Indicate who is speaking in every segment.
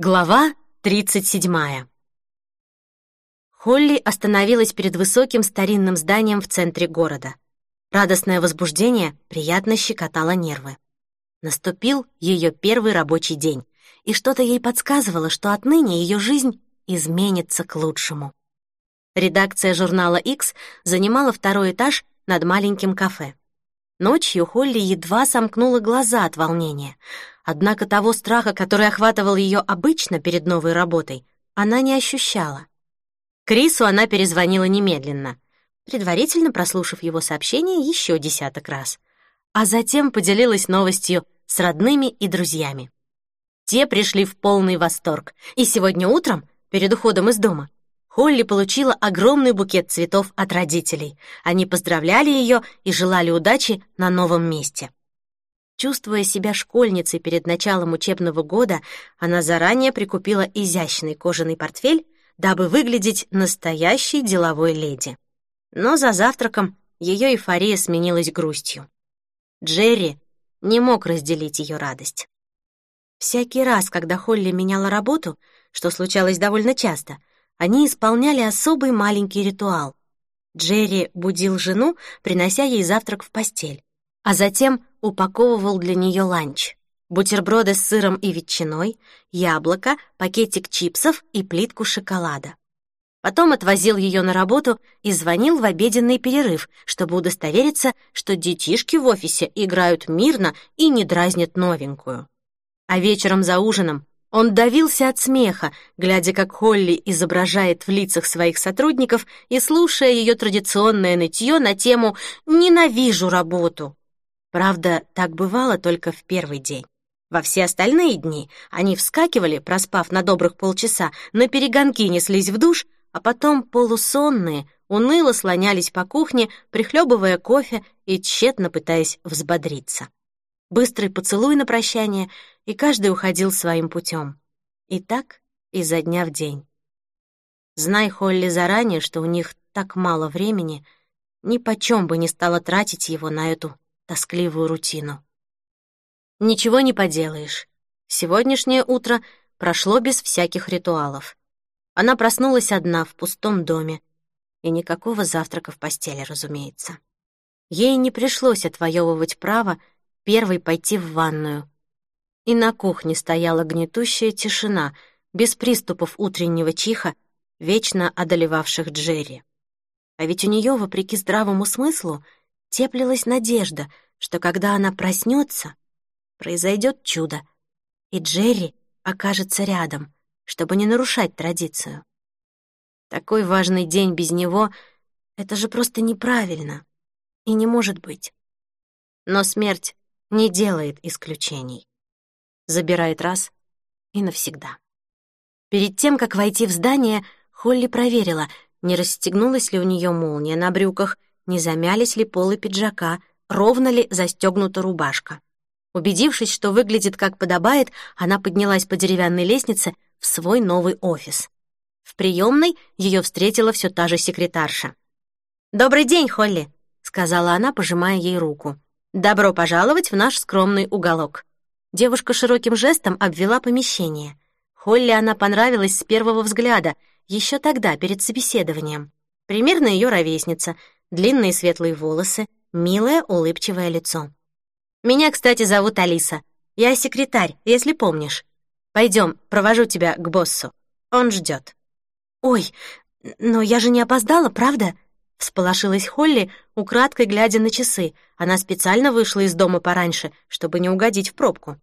Speaker 1: Глава 37. Холли остановилась перед высоким старинным зданием в центре города. Радостное возбуждение приятно щекотало нервы. Наступил ее первый рабочий день, и что-то ей подсказывало, что отныне ее жизнь изменится к лучшему. Редакция журнала X занимала второй этаж над маленьким кафе. Ночью Холли едва сомкнула глаза от волнения — Однако того страха, который охватывал ее обычно перед новой работой, она не ощущала. Крису она перезвонила немедленно, предварительно прослушав его сообщение еще десяток раз, а затем поделилась новостью с родными и друзьями. Те пришли в полный восторг, и сегодня утром, перед уходом из дома, Холли получила огромный букет цветов от родителей. Они поздравляли ее и желали удачи на новом месте. Чувствуя себя школьницей перед началом учебного года, она заранее прикупила изящный кожаный портфель, дабы выглядеть настоящей деловой леди. Но за завтраком ее эйфория сменилась грустью. Джерри не мог разделить ее радость. Всякий раз, когда Холли меняла работу, что случалось довольно часто, они исполняли особый маленький ритуал. Джерри будил жену, принося ей завтрак в постель а затем упаковывал для нее ланч. Бутерброды с сыром и ветчиной, яблоко, пакетик чипсов и плитку шоколада. Потом отвозил ее на работу и звонил в обеденный перерыв, чтобы удостовериться, что детишки в офисе играют мирно и не дразнят новенькую. А вечером за ужином он давился от смеха, глядя, как Холли изображает в лицах своих сотрудников и слушая ее традиционное нытье на тему «ненавижу работу». Правда, так бывало только в первый день. Во все остальные дни они вскакивали, проспав на добрых полчаса, на перегонки неслись в душ, а потом полусонные, уныло слонялись по кухне, прихлебывая кофе и тщетно пытаясь взбодриться. Быстрый поцелуй на прощание, и каждый уходил своим путем. И так изо дня в день. Знай Холли заранее, что у них так мало времени, ни почем бы не стала тратить его на эту тоскливую рутину. Ничего не поделаешь. Сегодняшнее утро прошло без всяких ритуалов. Она проснулась одна в пустом доме, и никакого завтрака в постели, разумеется. Ей не пришлось отвоевывать право первой пойти в ванную. И на кухне стояла гнетущая тишина, без приступов утреннего чиха, вечно одолевавших Джерри. А ведь у нее, вопреки здравому смыслу, теплилась надежда, что когда она проснется, произойдет чудо, и Джерри окажется рядом, чтобы не нарушать традицию. Такой важный день без него — это же просто неправильно и не может быть. Но смерть не делает исключений. Забирает раз и навсегда. Перед тем, как войти в здание, Холли проверила, не расстегнулась ли у нее молния на брюках не замялись ли полы пиджака, ровно ли застегнута рубашка. Убедившись, что выглядит как подобает, она поднялась по деревянной лестнице в свой новый офис. В приемной ее встретила все та же секретарша. «Добрый день, Холли», — сказала она, пожимая ей руку. «Добро пожаловать в наш скромный уголок». Девушка широким жестом обвела помещение. Холли она понравилась с первого взгляда, еще тогда, перед собеседованием. Примерно ее ровесница — длинные светлые волосы, милое улыбчивое лицо. «Меня, кстати, зовут Алиса. Я секретарь, если помнишь. Пойдем, провожу тебя к боссу. Он ждет. «Ой, но я же не опоздала, правда?» Всполошилась Холли, украдкой глядя на часы. Она специально вышла из дома пораньше, чтобы не угодить в пробку.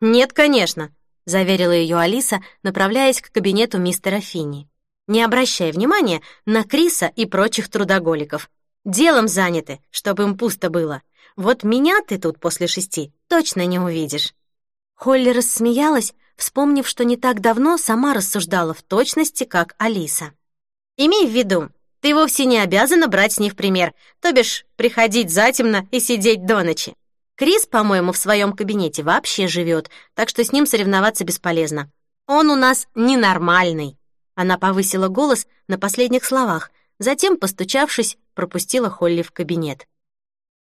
Speaker 1: «Нет, конечно», — заверила ее Алиса, направляясь к кабинету мистера Финни не обращая внимания на Криса и прочих трудоголиков. Делом заняты, чтобы им пусто было. Вот меня ты тут после шести точно не увидишь». Холли рассмеялась, вспомнив, что не так давно сама рассуждала в точности, как Алиса. «Имей в виду, ты вовсе не обязана брать с них пример, то бишь приходить затемно и сидеть до ночи. Крис, по-моему, в своем кабинете вообще живет, так что с ним соревноваться бесполезно. Он у нас ненормальный». Она повысила голос на последних словах, затем, постучавшись, пропустила Холли в кабинет.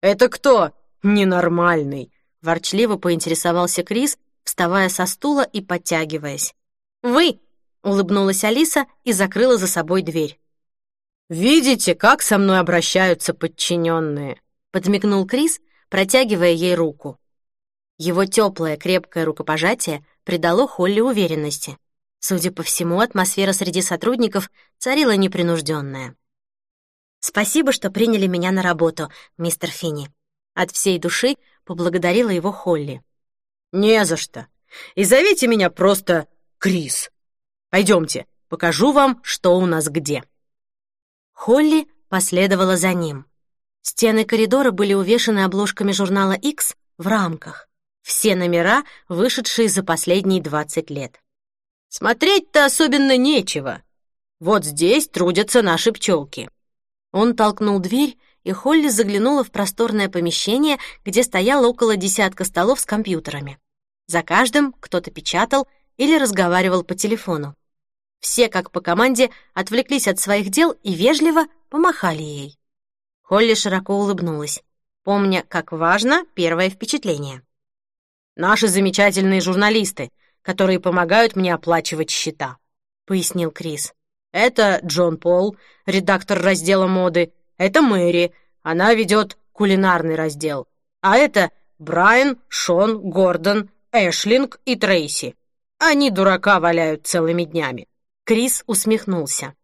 Speaker 2: «Это кто? Ненормальный!» Ворчливо поинтересовался Крис,
Speaker 1: вставая со стула и подтягиваясь. «Вы!» — улыбнулась Алиса и закрыла за собой дверь.
Speaker 2: «Видите, как со мной обращаются подчиненные?» — подмигнул Крис, протягивая ей руку.
Speaker 1: Его теплое, крепкое рукопожатие придало Холли уверенности. Судя по всему, атмосфера среди сотрудников царила непринужденная. «Спасибо, что приняли меня на работу, мистер Финни». От всей души поблагодарила его Холли.
Speaker 2: «Не за что. И зовите меня просто Крис. Пойдемте, покажу вам, что у нас где».
Speaker 1: Холли последовала за ним. Стены коридора были увешаны обложками журнала X в рамках. Все номера, вышедшие за последние 20 лет.
Speaker 2: Смотреть-то особенно нечего. Вот здесь трудятся наши пчелки.
Speaker 1: Он толкнул дверь, и Холли заглянула в просторное помещение, где стояло около десятка столов с компьютерами. За каждым кто-то печатал или разговаривал по телефону. Все, как по команде, отвлеклись от своих дел и вежливо помахали ей. Холли широко улыбнулась, помня, как важно первое впечатление.
Speaker 2: «Наши замечательные журналисты, которые помогают мне оплачивать счета», — пояснил Крис. «Это Джон Пол, редактор раздела моды. Это Мэри, она ведет кулинарный раздел. А это Брайан, Шон, Гордон, Эшлинг и Трейси. Они дурака валяют целыми днями».
Speaker 1: Крис усмехнулся.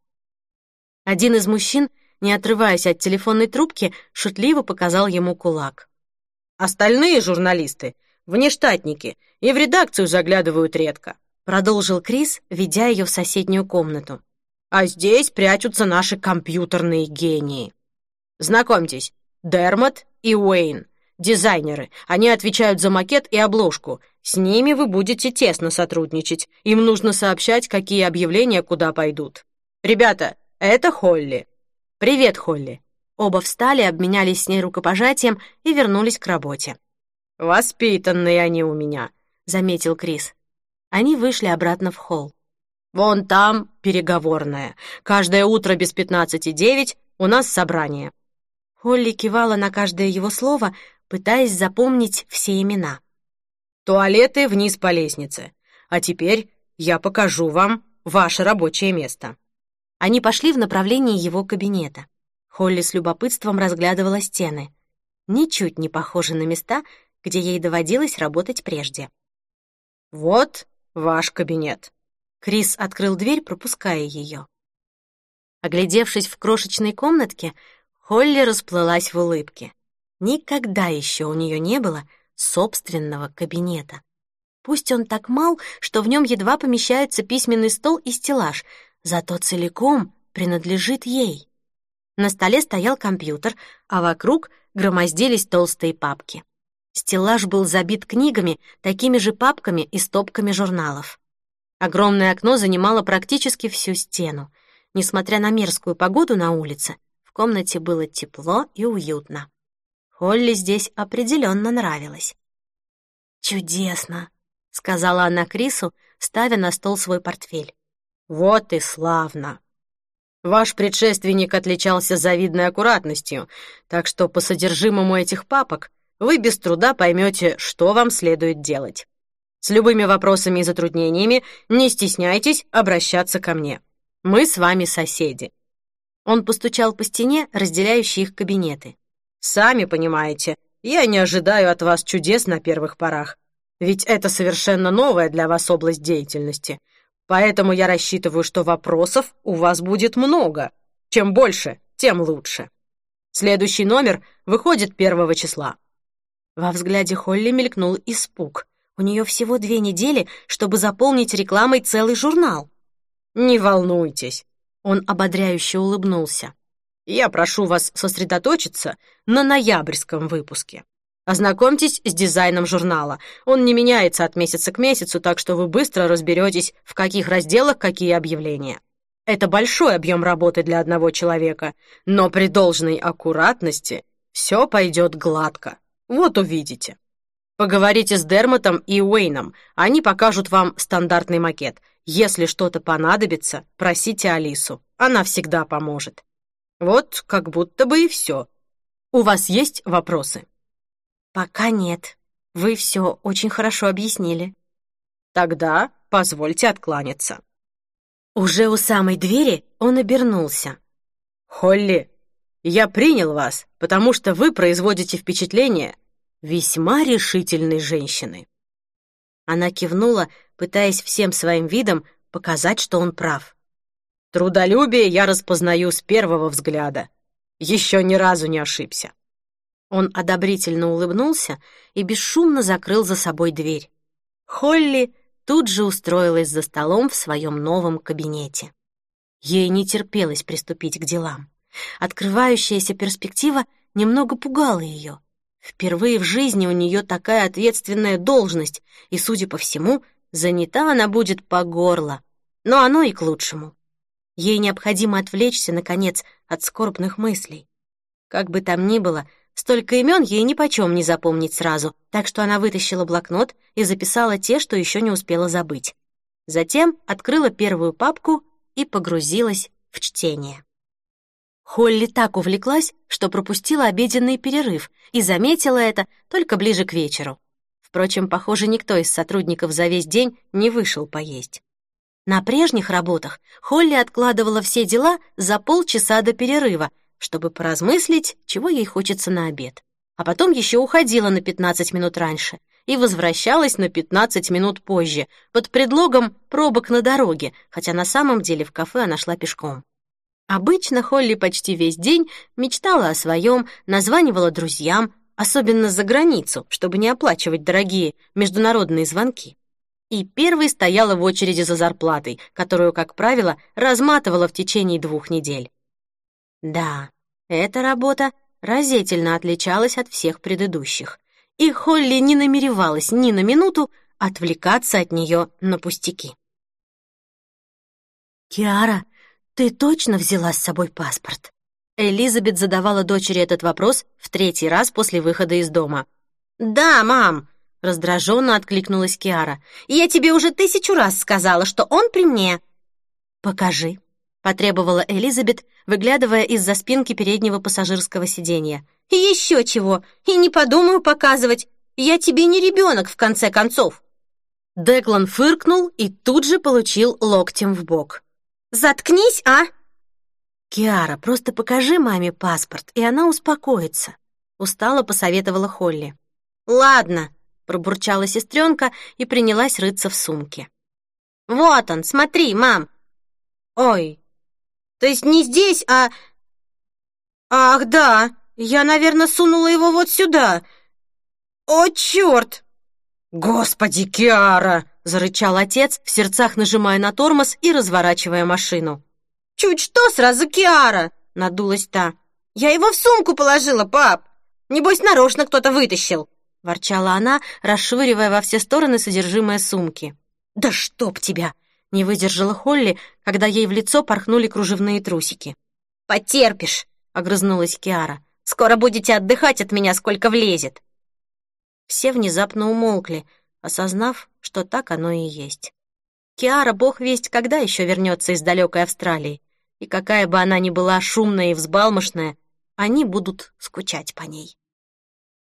Speaker 1: Один из мужчин, не отрываясь от телефонной трубки, шутливо показал ему кулак.
Speaker 2: «Остальные журналисты — внештатники и в редакцию заглядывают редко», — продолжил Крис, ведя ее в соседнюю комнату. «А здесь прячутся наши компьютерные гении. Знакомьтесь, Дермот и Уэйн, дизайнеры. Они отвечают за макет и обложку. С ними вы будете тесно сотрудничать. Им нужно сообщать, какие объявления куда пойдут. Ребята, это Холли. Привет, Холли.
Speaker 1: Оба встали, обменялись с ней рукопожатием и вернулись к работе.
Speaker 2: «Воспитанные они у меня», — заметил Крис.
Speaker 1: Они вышли обратно в холл.
Speaker 2: «Вон там переговорная. Каждое утро без пятнадцати девять у нас собрание».
Speaker 1: Холли кивала на каждое его слово, пытаясь запомнить все имена.
Speaker 2: «Туалеты вниз по лестнице. А теперь я покажу вам ваше рабочее место».
Speaker 1: Они пошли в направлении его кабинета. Холли с любопытством разглядывала стены. Ничуть не похожи на места, где ей доводилось работать прежде.
Speaker 2: «Вот ваш кабинет».
Speaker 1: Крис открыл дверь, пропуская ее. Оглядевшись в крошечной комнатке, Холли расплылась в улыбке. Никогда еще у нее не было собственного кабинета. Пусть он так мал, что в нем едва помещаются письменный стол и стеллаж, зато целиком принадлежит ей. На столе стоял компьютер, а вокруг громоздились толстые папки. Стеллаж был забит книгами, такими же папками и стопками журналов. Огромное окно занимало практически всю стену. Несмотря на мерзкую погоду на улице, в комнате было тепло и уютно. Холли здесь определенно нравилось. «Чудесно!» — сказала она Крису, ставя на стол свой портфель.
Speaker 2: «Вот и славно!» Ваш предшественник отличался завидной аккуратностью, так что по содержимому этих папок вы без труда поймете, что вам следует делать. С любыми вопросами и затруднениями не стесняйтесь обращаться ко мне. Мы с вами соседи».
Speaker 1: Он постучал по стене, разделяющей их кабинеты.
Speaker 2: «Сами понимаете, я не ожидаю от вас чудес на первых порах, ведь это совершенно новая для вас область деятельности. Поэтому я рассчитываю, что вопросов у вас будет много. Чем больше, тем лучше. Следующий номер выходит первого числа.
Speaker 1: Во взгляде Холли мелькнул испуг. У нее всего две недели, чтобы заполнить рекламой целый журнал.
Speaker 2: «Не волнуйтесь», —
Speaker 1: он ободряюще улыбнулся.
Speaker 2: «Я прошу вас сосредоточиться на ноябрьском выпуске. Ознакомьтесь с дизайном журнала. Он не меняется от месяца к месяцу, так что вы быстро разберетесь, в каких разделах какие объявления. Это большой объем работы для одного человека, но при должной аккуратности все пойдет гладко. Вот увидите. Поговорите с Дермотом и Уэйном, они покажут вам стандартный макет. Если что-то понадобится, просите Алису, она всегда поможет. Вот как будто бы и все. У вас есть вопросы?
Speaker 1: Пока нет. Вы все очень хорошо объяснили.
Speaker 2: Тогда позвольте откланяться».
Speaker 1: Уже у самой двери он обернулся.
Speaker 2: «Холли, я принял вас, потому что вы производите впечатление весьма решительной женщины».
Speaker 1: Она кивнула, пытаясь всем своим видом показать, что он прав.
Speaker 2: «Трудолюбие я распознаю с первого взгляда. Еще ни разу не ошибся».
Speaker 1: Он одобрительно улыбнулся и бесшумно закрыл за собой дверь. Холли тут же устроилась за столом в своем новом кабинете. Ей не терпелось приступить к делам. Открывающаяся перспектива немного пугала ее. Впервые в жизни у нее такая ответственная должность, и, судя по всему, занята она будет по горло. Но оно и к лучшему. Ей необходимо отвлечься, наконец, от скорбных мыслей. Как бы там ни было, столько имен ей нипочем не запомнить сразу, так что она вытащила блокнот и записала те, что еще не успела забыть. Затем открыла первую папку и погрузилась в чтение. Холли так увлеклась, что пропустила обеденный перерыв и заметила это только ближе к вечеру. Впрочем, похоже, никто из сотрудников за весь день не вышел поесть. На прежних работах Холли откладывала все дела за полчаса до перерыва, чтобы поразмыслить, чего ей хочется на обед. А потом еще уходила на 15 минут раньше и возвращалась на 15 минут позже под предлогом пробок на дороге, хотя на самом деле в кафе она шла пешком. Обычно Холли почти весь день мечтала о своем, названивала друзьям, особенно за границу, чтобы не оплачивать дорогие международные звонки. И первой стояла в очереди за зарплатой, которую, как правило, разматывала в течение двух недель. Да, эта работа разительно отличалась от всех предыдущих, и Холли не намеревалась ни на минуту отвлекаться от нее на пустяки. «Киара, «Ты точно взяла с собой паспорт?» Элизабет задавала дочери этот вопрос в третий раз после выхода из дома.
Speaker 2: «Да, мам!» — раздраженно откликнулась Киара. «Я тебе уже тысячу раз сказала, что он при мне!»
Speaker 1: «Покажи», — потребовала Элизабет, выглядывая из-за спинки переднего пассажирского сиденья.
Speaker 2: «И еще чего! И не подумаю показывать! Я тебе не ребенок, в конце концов!»
Speaker 1: Деклан фыркнул и тут же получил локтем в бок.
Speaker 2: Заткнись, а!»
Speaker 1: «Киара, просто покажи маме паспорт, и она успокоится», — устало посоветовала Холли.
Speaker 2: «Ладно», —
Speaker 1: пробурчала сестренка и принялась рыться в сумке.
Speaker 2: «Вот он, смотри, мам!» «Ой, то есть не здесь, а...» «Ах, да, я, наверное, сунула его вот сюда. О, черт!» «Господи, Киара!» — зарычал отец, в сердцах нажимая на тормоз и разворачивая машину. «Чуть что, сразу Киара!» — надулась та. «Я его в сумку положила, пап! Небось, нарочно кто-то вытащил!» — ворчала она, расшвыривая во все стороны содержимое сумки.
Speaker 1: «Да чтоб тебя!» — не выдержала Холли, когда ей в лицо порхнули кружевные трусики.
Speaker 2: «Потерпишь!» — огрызнулась Киара. «Скоро будете отдыхать от меня, сколько влезет!»
Speaker 1: Все внезапно умолкли — осознав, что так оно и есть. Киара, бог весть, когда еще вернется из далекой Австралии, и какая бы она ни была шумная и взбалмошная, они будут скучать по ней.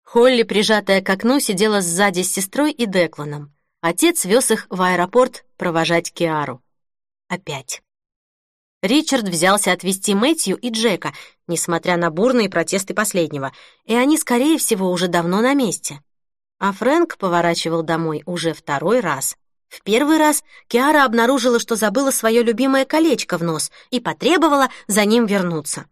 Speaker 1: Холли, прижатая к окну, сидела сзади с сестрой и Декланом. Отец вез их в аэропорт провожать Киару. Опять. Ричард взялся отвезти Мэтью и Джека, несмотря на бурные протесты последнего, и они, скорее всего, уже давно на месте. А Фрэнк поворачивал домой уже второй раз. В первый раз Киара обнаружила, что забыла свое любимое колечко в нос и потребовала за ним вернуться.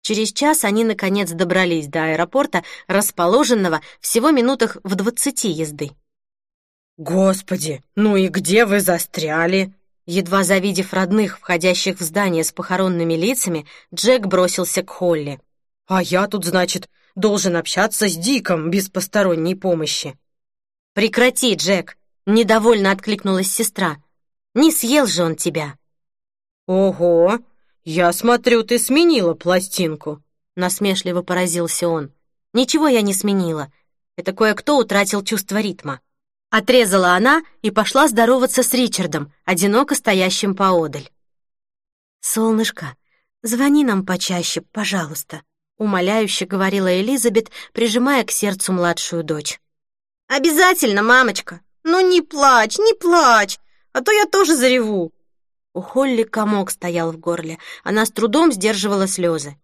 Speaker 1: Через час они, наконец, добрались до аэропорта, расположенного всего минутах в двадцати езды.
Speaker 2: «Господи, ну и где вы застряли?»
Speaker 1: Едва завидев родных, входящих в здание с похоронными лицами, Джек бросился к Холли.
Speaker 2: «А я тут, значит, должен общаться с Диком без посторонней помощи».
Speaker 1: «Прекрати, Джек!» — недовольно откликнулась сестра. «Не съел же он тебя!»
Speaker 2: «Ого! Я смотрю, ты сменила пластинку!»
Speaker 1: — насмешливо поразился он. «Ничего я не сменила. Это кое-кто утратил чувство ритма». Отрезала она и пошла здороваться с Ричардом, одиноко стоящим поодаль. «Солнышко, звони нам почаще, пожалуйста», умоляюще говорила Элизабет, прижимая к сердцу младшую дочь.
Speaker 2: «Обязательно, мамочка!» «Ну не плачь, не плачь, а то я тоже зареву!»
Speaker 1: У Холли комок стоял в горле, она с трудом сдерживала слезы.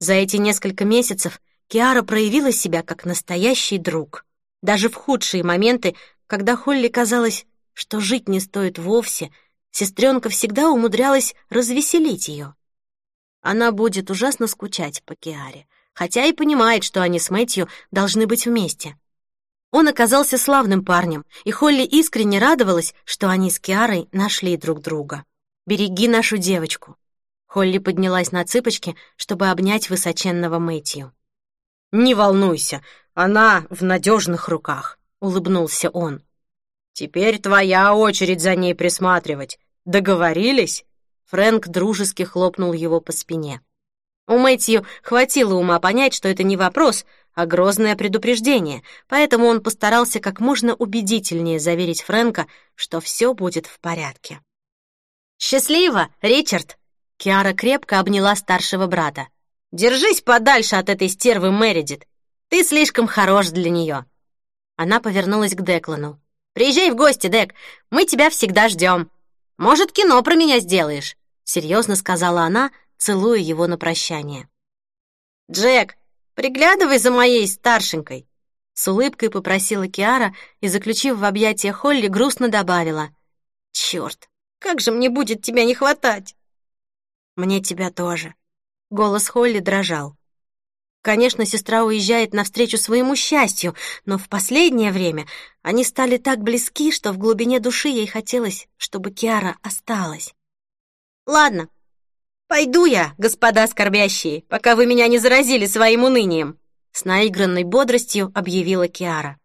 Speaker 1: За эти несколько месяцев Киара проявила себя как настоящий друг. Даже в худшие моменты, когда Холли казалось, что жить не стоит вовсе, сестренка всегда умудрялась развеселить ее. Она будет ужасно скучать по Киаре, хотя и понимает, что они с Мэтью должны быть вместе. Он оказался славным парнем, и Холли искренне радовалась, что они с Киарой нашли друг друга. «Береги нашу девочку». Холли поднялась на цыпочки, чтобы обнять высоченного Мэтью.
Speaker 2: «Не волнуйся, она в надежных руках», — улыбнулся он. «Теперь твоя очередь за ней присматривать. Договорились?»
Speaker 1: Фрэнк дружески хлопнул его по спине. У Мэтью хватило ума понять, что это не вопрос, а грозное предупреждение, поэтому он постарался как можно убедительнее заверить Фрэнка, что все будет в порядке. «Счастливо, Ричард!» Киара крепко обняла старшего брата. «Держись подальше от этой стервы Мэридит. Ты слишком хорош для нее». Она повернулась к Деклану. «Приезжай в гости, Дек, мы тебя всегда ждем. Может, кино про меня сделаешь?» Серьезно сказала она, целуя его на прощание. «Джек, приглядывай за моей старшенькой!» С улыбкой попросила Киара и, заключив в объятия Холли, грустно добавила. «Чёрт, как же мне будет тебя не хватать!» «Мне тебя тоже». Голос Холли дрожал. Конечно, сестра уезжает навстречу своему счастью, но в последнее время они стали так близки, что в глубине души ей хотелось, чтобы Киара осталась. «Ладно, пойду я, господа скорбящие, пока вы меня не заразили своим унынием», с наигранной бодростью объявила Киара.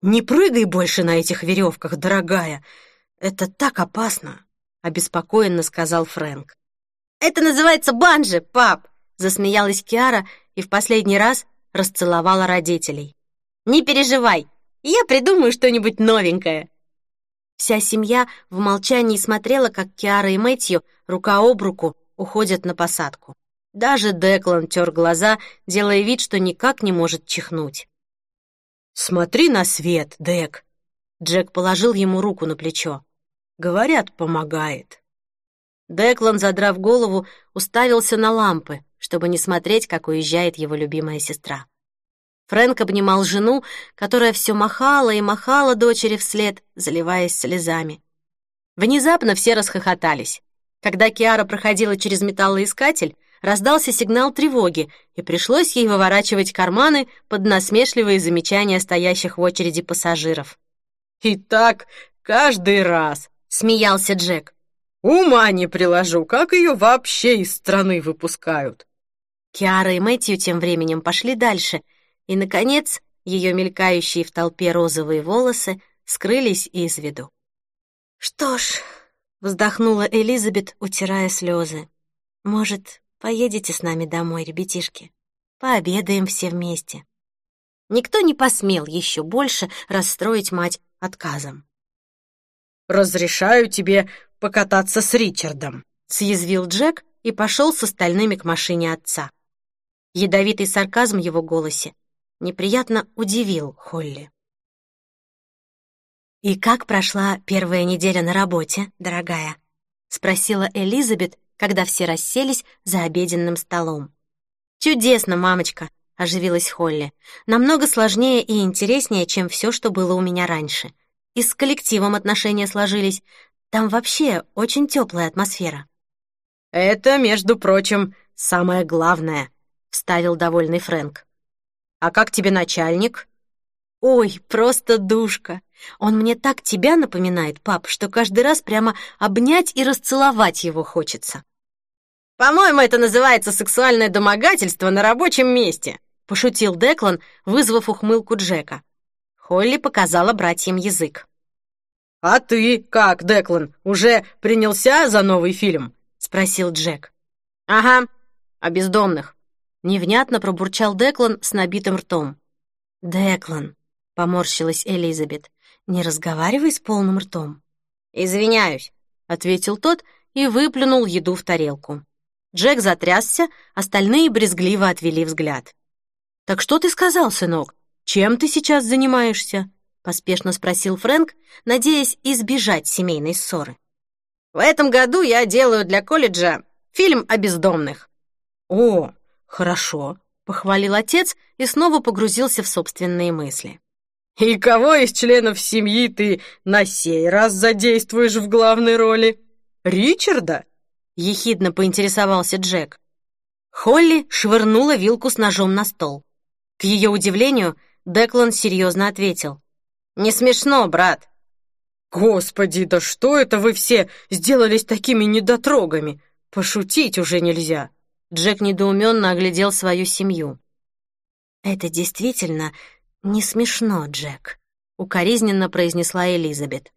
Speaker 2: «Не прыгай больше на этих веревках, дорогая. Это так опасно», — обеспокоенно сказал Фрэнк.
Speaker 1: «Это называется банджи, пап!» — засмеялась Киара и в последний раз расцеловала родителей. «Не переживай, я придумаю что-нибудь новенькое». Вся семья в молчании смотрела, как Киара и Мэтью рука об руку уходят на посадку. Даже Деклан тер глаза, делая вид, что никак не может чихнуть.
Speaker 2: «Смотри на свет, Дек!» Джек положил ему руку на плечо. «Говорят, помогает».
Speaker 1: Деклан, задрав голову, уставился на лампы, чтобы не смотреть, как уезжает его любимая сестра. Фрэнк обнимал жену, которая все махала и махала дочери вслед, заливаясь слезами. Внезапно все расхохотались. Когда Киара проходила через металлоискатель, раздался сигнал тревоги, и пришлось ей выворачивать карманы под насмешливые замечания стоящих в очереди пассажиров.
Speaker 2: «И так каждый раз», — смеялся Джек. «Ума не приложу, как ее вообще из страны выпускают?»
Speaker 1: Киара и Мэтью тем временем пошли дальше, и, наконец, ее мелькающие в толпе розовые волосы скрылись из виду. «Что ж», — вздохнула Элизабет, утирая слезы, «может, поедете с нами домой, ребятишки? Пообедаем все вместе». Никто не посмел еще больше расстроить мать отказом.
Speaker 2: «Разрешаю тебе покататься с Ричардом», — съязвил Джек и пошел с остальными к машине отца.
Speaker 1: Ядовитый сарказм его голосе неприятно удивил Холли. «И как прошла первая неделя на работе, дорогая?» — спросила Элизабет, когда все расселись за обеденным столом. «Чудесно, мамочка!» — оживилась Холли. «Намного сложнее и интереснее, чем все, что было у меня раньше. И с коллективом отношения сложились. Там вообще очень теплая атмосфера».
Speaker 2: «Это, между прочим, самое главное», вставил довольный Фрэнк. «А как тебе начальник?»
Speaker 1: «Ой, просто душка! Он мне так тебя напоминает, пап, что каждый раз прямо обнять и расцеловать его хочется».
Speaker 2: «По-моему, это называется сексуальное домогательство на рабочем месте», пошутил Деклан, вызвав ухмылку Джека. Холли показала братьям язык. «А ты как, Деклан, уже принялся за новый фильм?» — спросил Джек.
Speaker 1: «Ага, о бездомных. Невнятно пробурчал Деклан с набитым ртом. «Деклан», — поморщилась Элизабет, — «не разговаривай с полным ртом».
Speaker 2: «Извиняюсь», — ответил тот и выплюнул еду в тарелку. Джек затрясся, остальные брезгливо отвели взгляд. «Так что ты сказал, сынок? Чем ты сейчас занимаешься?»
Speaker 1: — поспешно спросил Фрэнк, надеясь избежать семейной ссоры.
Speaker 2: «В этом году я делаю для колледжа фильм о бездомных».
Speaker 1: «О, хорошо», — похвалил отец и снова погрузился в собственные мысли.
Speaker 2: «И кого из членов семьи ты на сей раз задействуешь в главной роли? Ричарда?»
Speaker 1: — ехидно поинтересовался Джек. Холли швырнула вилку с ножом на стол. К ее удивлению, Деклан серьезно ответил.
Speaker 2: «Не смешно, брат».
Speaker 3: «Господи, да что это вы все сделались такими недотрогами? Пошутить уже нельзя».
Speaker 1: Джек недоуменно оглядел свою семью. «Это действительно не смешно, Джек», — укоризненно произнесла Элизабет.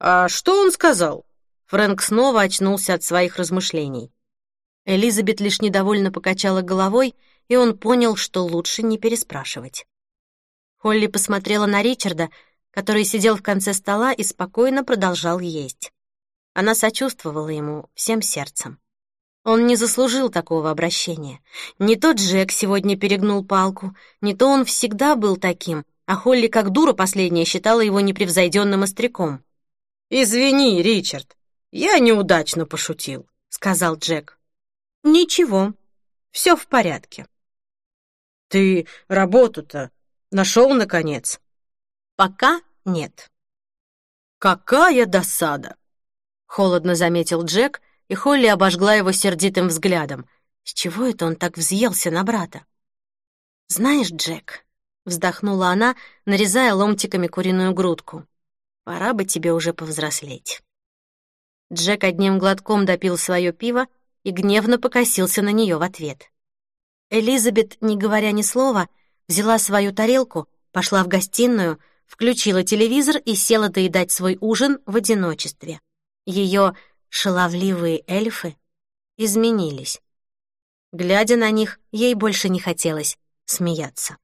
Speaker 2: «А что он сказал?»
Speaker 1: Фрэнк снова очнулся от своих размышлений. Элизабет лишь недовольно покачала головой, и он понял, что лучше не переспрашивать. Холли посмотрела на Ричарда, который сидел в конце стола и спокойно продолжал есть. Она сочувствовала ему всем сердцем. Он не заслужил такого обращения. Не то Джек сегодня перегнул палку, не то он всегда был таким, а Холли как дура последняя считала его непревзойденным остряком.
Speaker 2: «Извини, Ричард, я неудачно пошутил», — сказал Джек.
Speaker 1: «Ничего, все в порядке».
Speaker 3: «Ты работу-то нашел, наконец?»
Speaker 1: «Пока нет».
Speaker 3: «Какая досада!»
Speaker 1: — холодно заметил Джек, и Холли обожгла его сердитым взглядом. С чего это он так взъелся на брата? «Знаешь, Джек», — вздохнула она, нарезая ломтиками куриную грудку, «пора бы тебе уже повзрослеть». Джек одним глотком допил свое пиво и гневно покосился на нее в ответ. Элизабет, не говоря ни слова, взяла свою тарелку, пошла в гостиную, включила телевизор и села доедать свой ужин в одиночестве. Ее шаловливые эльфы изменились. Глядя на них, ей больше не хотелось смеяться.